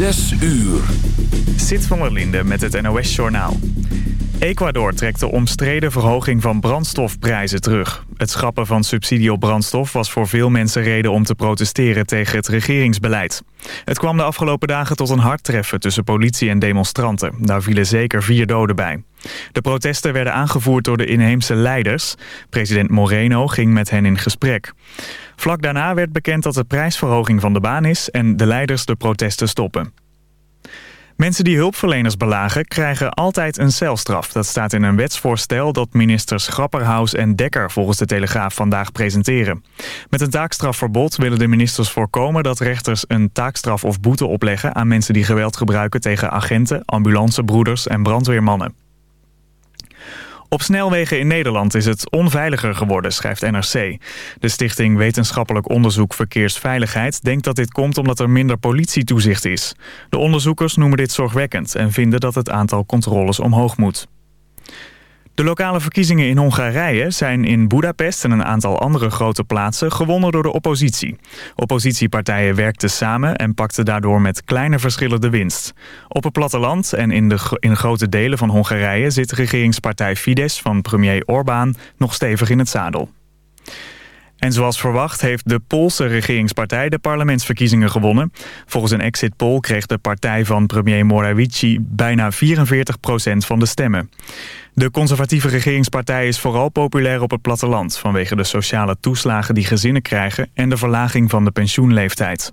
Zes uur. Zit van der met het NOS-journaal. Ecuador trekt de omstreden verhoging van brandstofprijzen terug. Het schrappen van subsidie op brandstof was voor veel mensen reden om te protesteren tegen het regeringsbeleid. Het kwam de afgelopen dagen tot een hardtreffen tussen politie en demonstranten. Daar vielen zeker vier doden bij. De protesten werden aangevoerd door de inheemse leiders. President Moreno ging met hen in gesprek. Vlak daarna werd bekend dat de prijsverhoging van de baan is en de leiders de protesten stoppen. Mensen die hulpverleners belagen krijgen altijd een celstraf. Dat staat in een wetsvoorstel dat ministers Grapperhaus en Dekker volgens de Telegraaf vandaag presenteren. Met een taakstrafverbod willen de ministers voorkomen dat rechters een taakstraf of boete opleggen aan mensen die geweld gebruiken tegen agenten, ambulancebroeders en brandweermannen. Op snelwegen in Nederland is het onveiliger geworden, schrijft NRC. De Stichting Wetenschappelijk Onderzoek Verkeersveiligheid denkt dat dit komt omdat er minder politietoezicht is. De onderzoekers noemen dit zorgwekkend en vinden dat het aantal controles omhoog moet. De lokale verkiezingen in Hongarije zijn in Budapest en een aantal andere grote plaatsen gewonnen door de oppositie. Oppositiepartijen werkten samen en pakten daardoor met kleine verschillen de winst. Op het platteland en in, de, in grote delen van Hongarije zit regeringspartij Fidesz van premier Orbán nog stevig in het zadel. En zoals verwacht heeft de Poolse regeringspartij de parlementsverkiezingen gewonnen. Volgens een exit poll kreeg de partij van premier Morawiecki bijna 44% van de stemmen. De conservatieve regeringspartij is vooral populair op het platteland... vanwege de sociale toeslagen die gezinnen krijgen... en de verlaging van de pensioenleeftijd.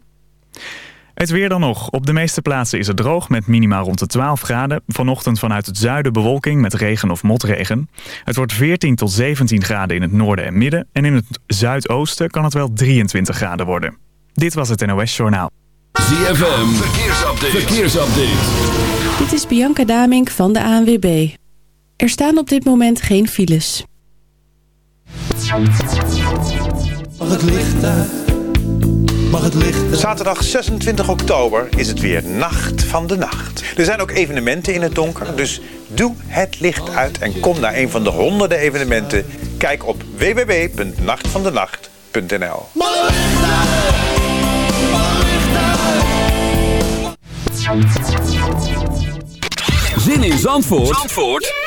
Het weer dan nog. Op de meeste plaatsen is het droog met minimaal rond de 12 graden. Vanochtend vanuit het zuiden bewolking met regen of motregen. Het wordt 14 tot 17 graden in het noorden en midden. En in het zuidoosten kan het wel 23 graden worden. Dit was het NOS Journaal. ZFM, verkeersupdate. verkeersupdate. Dit is Bianca Damink van de ANWB. Er staan op dit moment geen files. Mag het licht uit? Mag het licht Zaterdag 26 oktober is het weer Nacht van de Nacht. Er zijn ook evenementen in het donker, dus doe het licht uit en kom naar een van de honderden evenementen. Kijk op www.nachtvandenacht.nl Zin in Zandvoort, Zandvoort?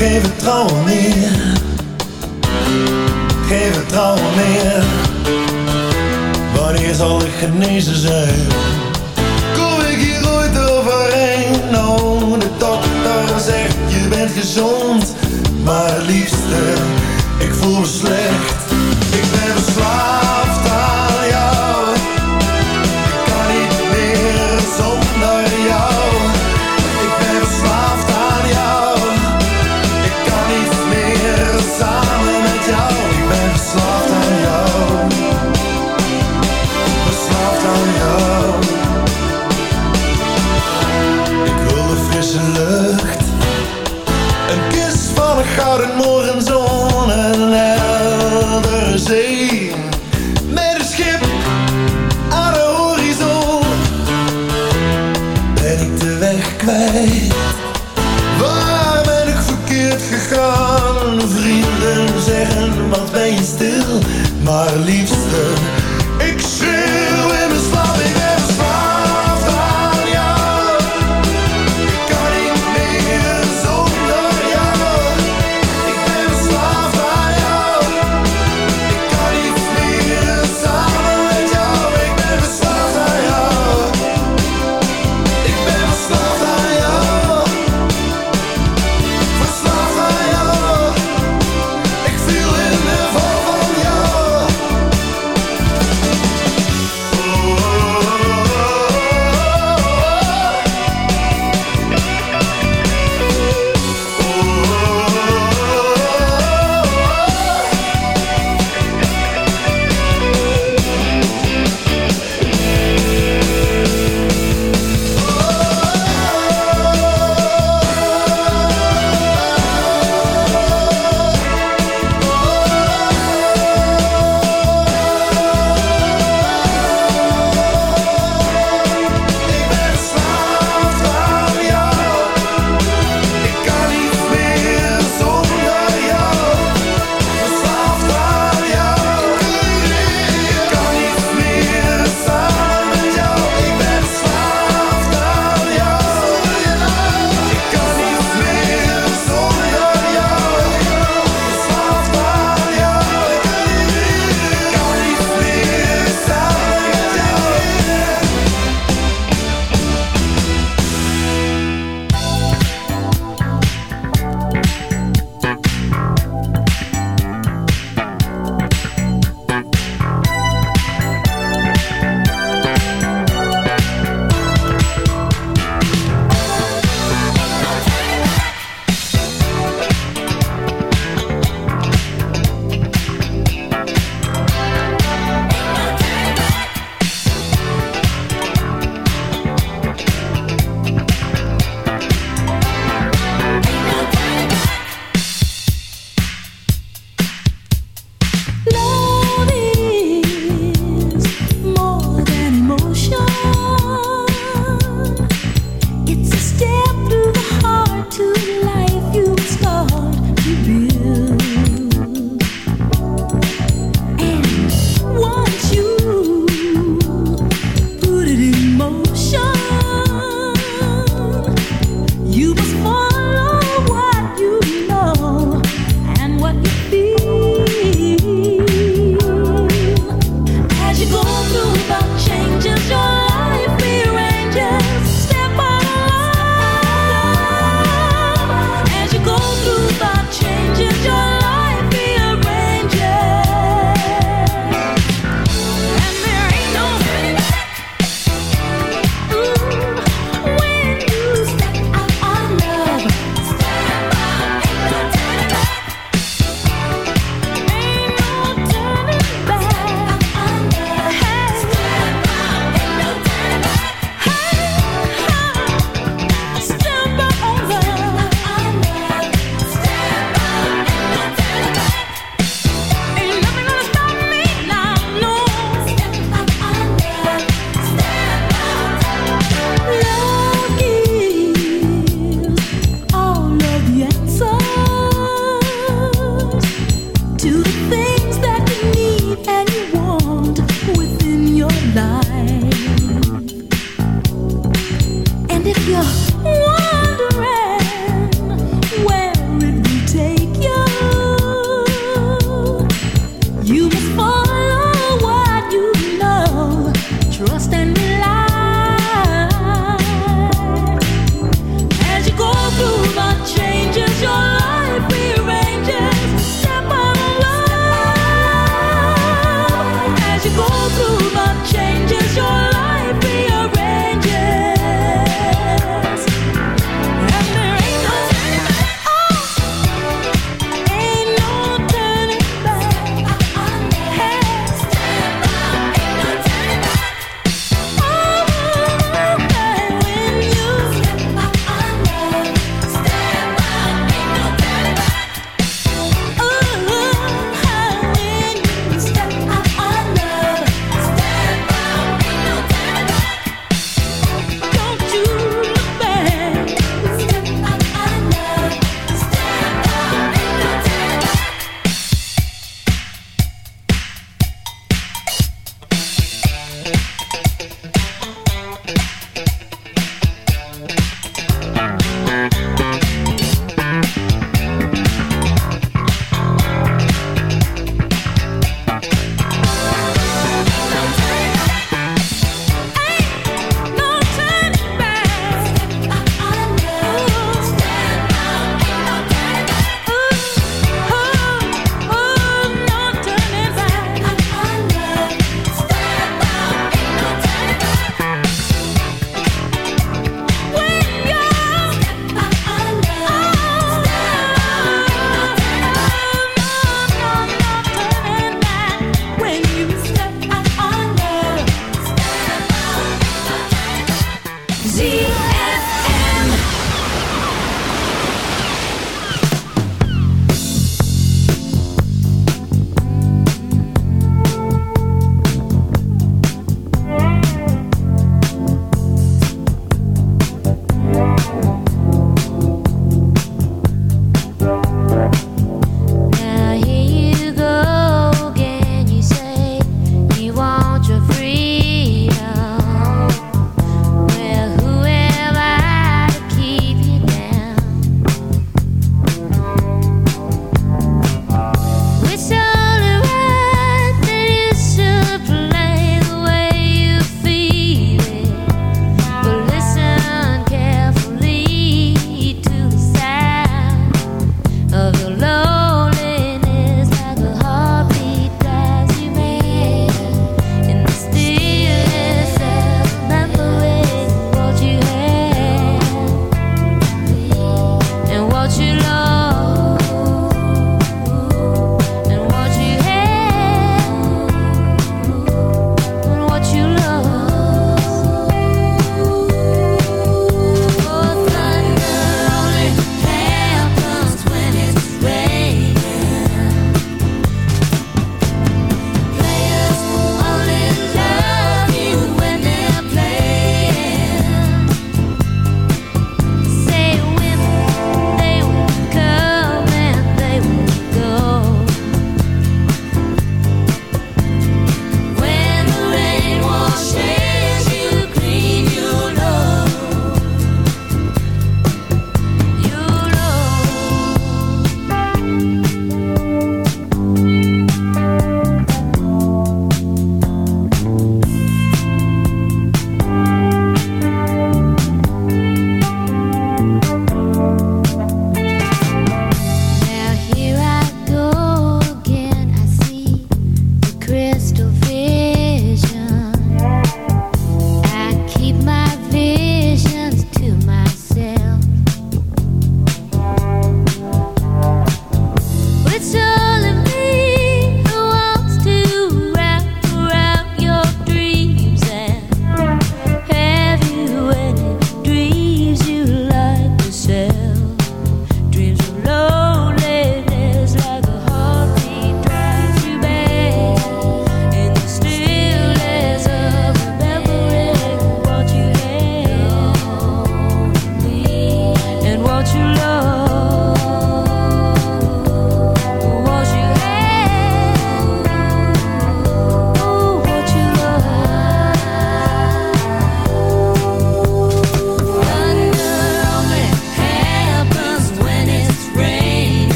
Geen vertrouwen meer. Geen vertrouwen meer. Wanneer zal ik genezen zijn? Kom ik hier ooit overheen? Nou, de dokter zegt je bent gezond. Maar liefste, ik voel me slecht maar liefste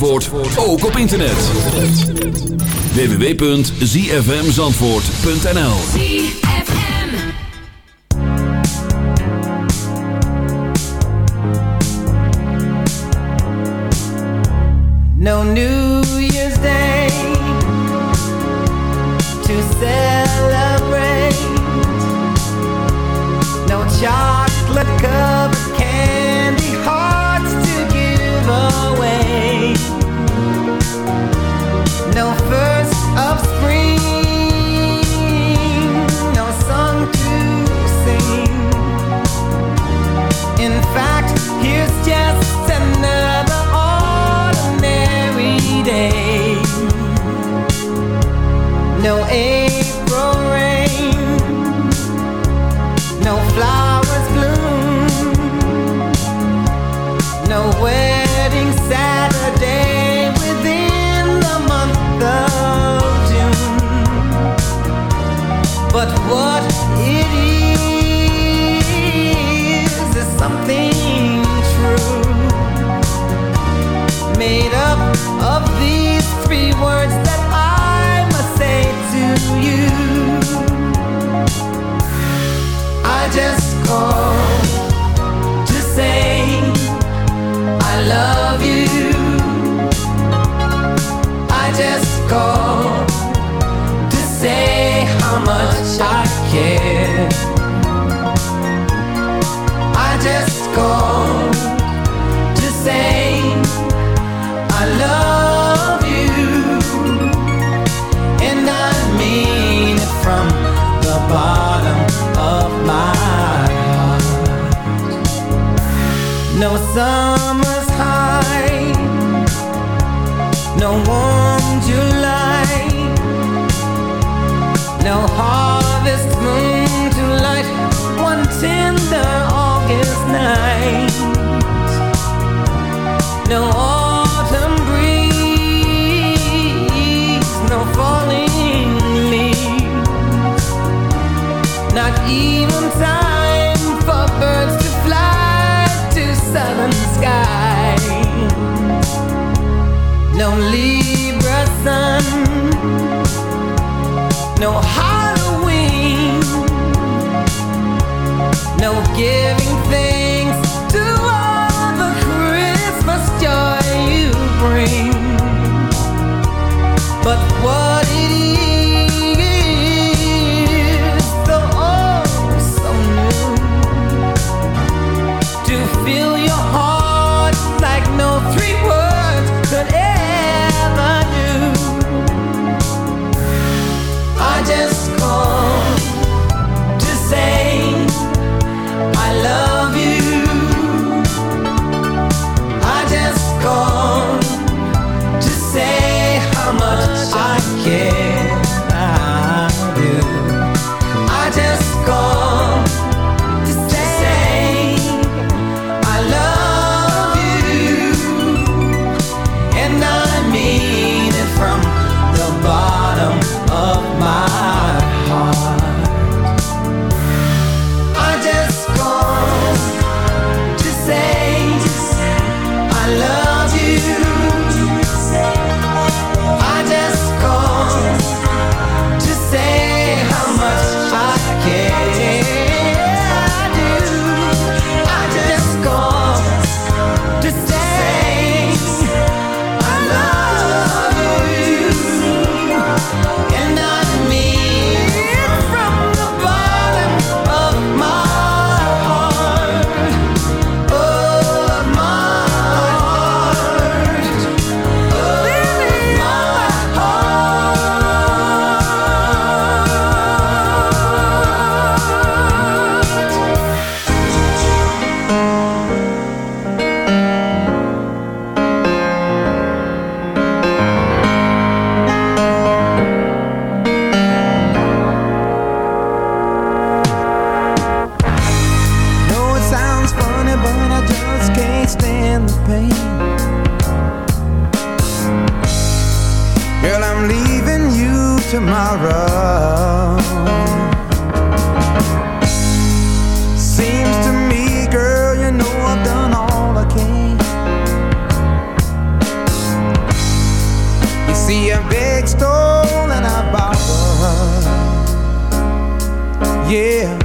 Zandvoort ook op internet. www.zfmzandvoort.nl No New Year's Day To celebrate No chocolate Adam no yeah.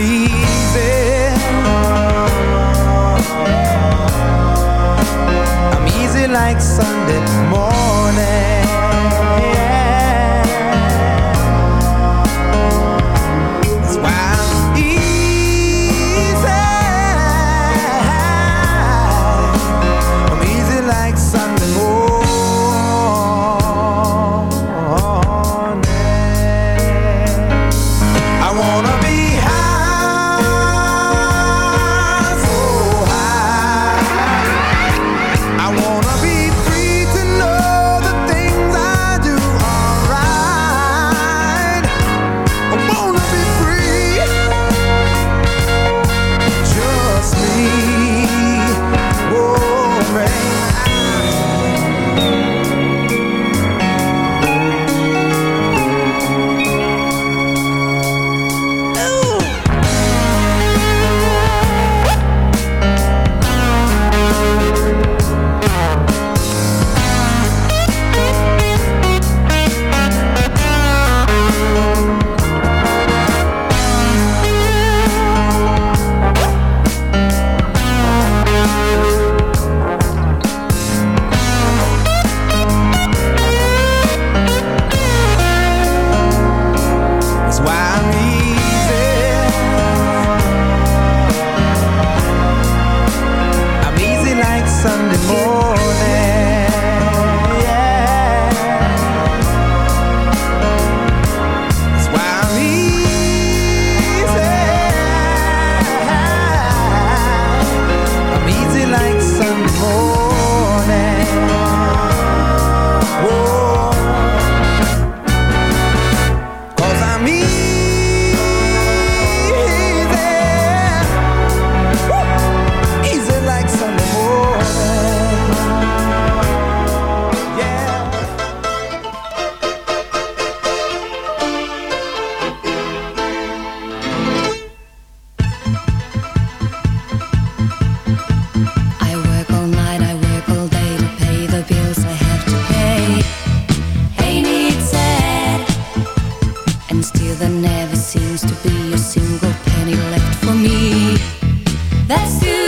easy. I'm easy like Sunday morning. still there never seems to be a single penny left for me. That's still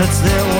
that's their